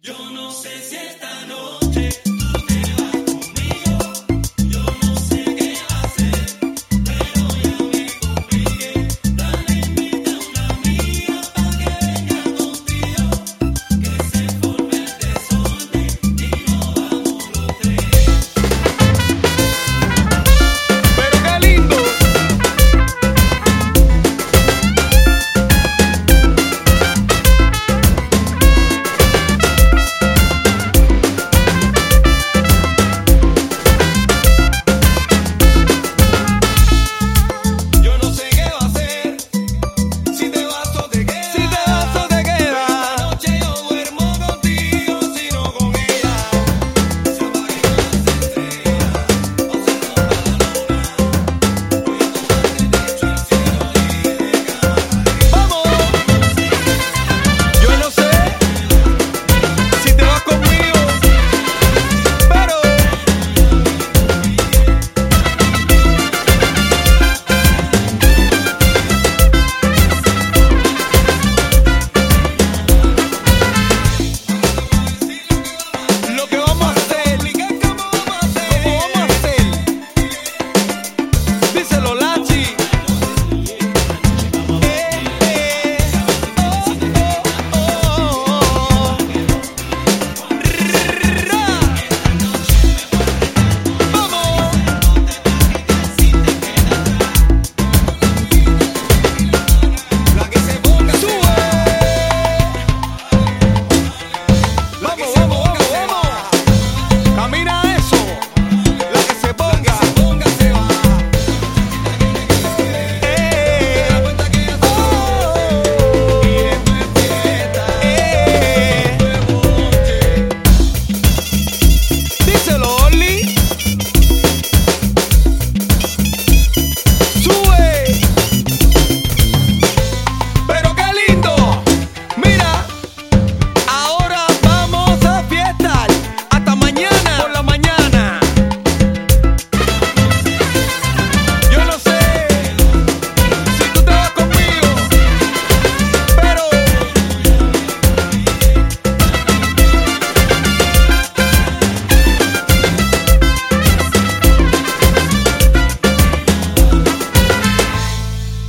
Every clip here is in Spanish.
Yo no sé si esta noche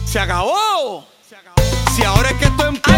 Se acabó. Se acabó. Si ahora es que tú empiezas.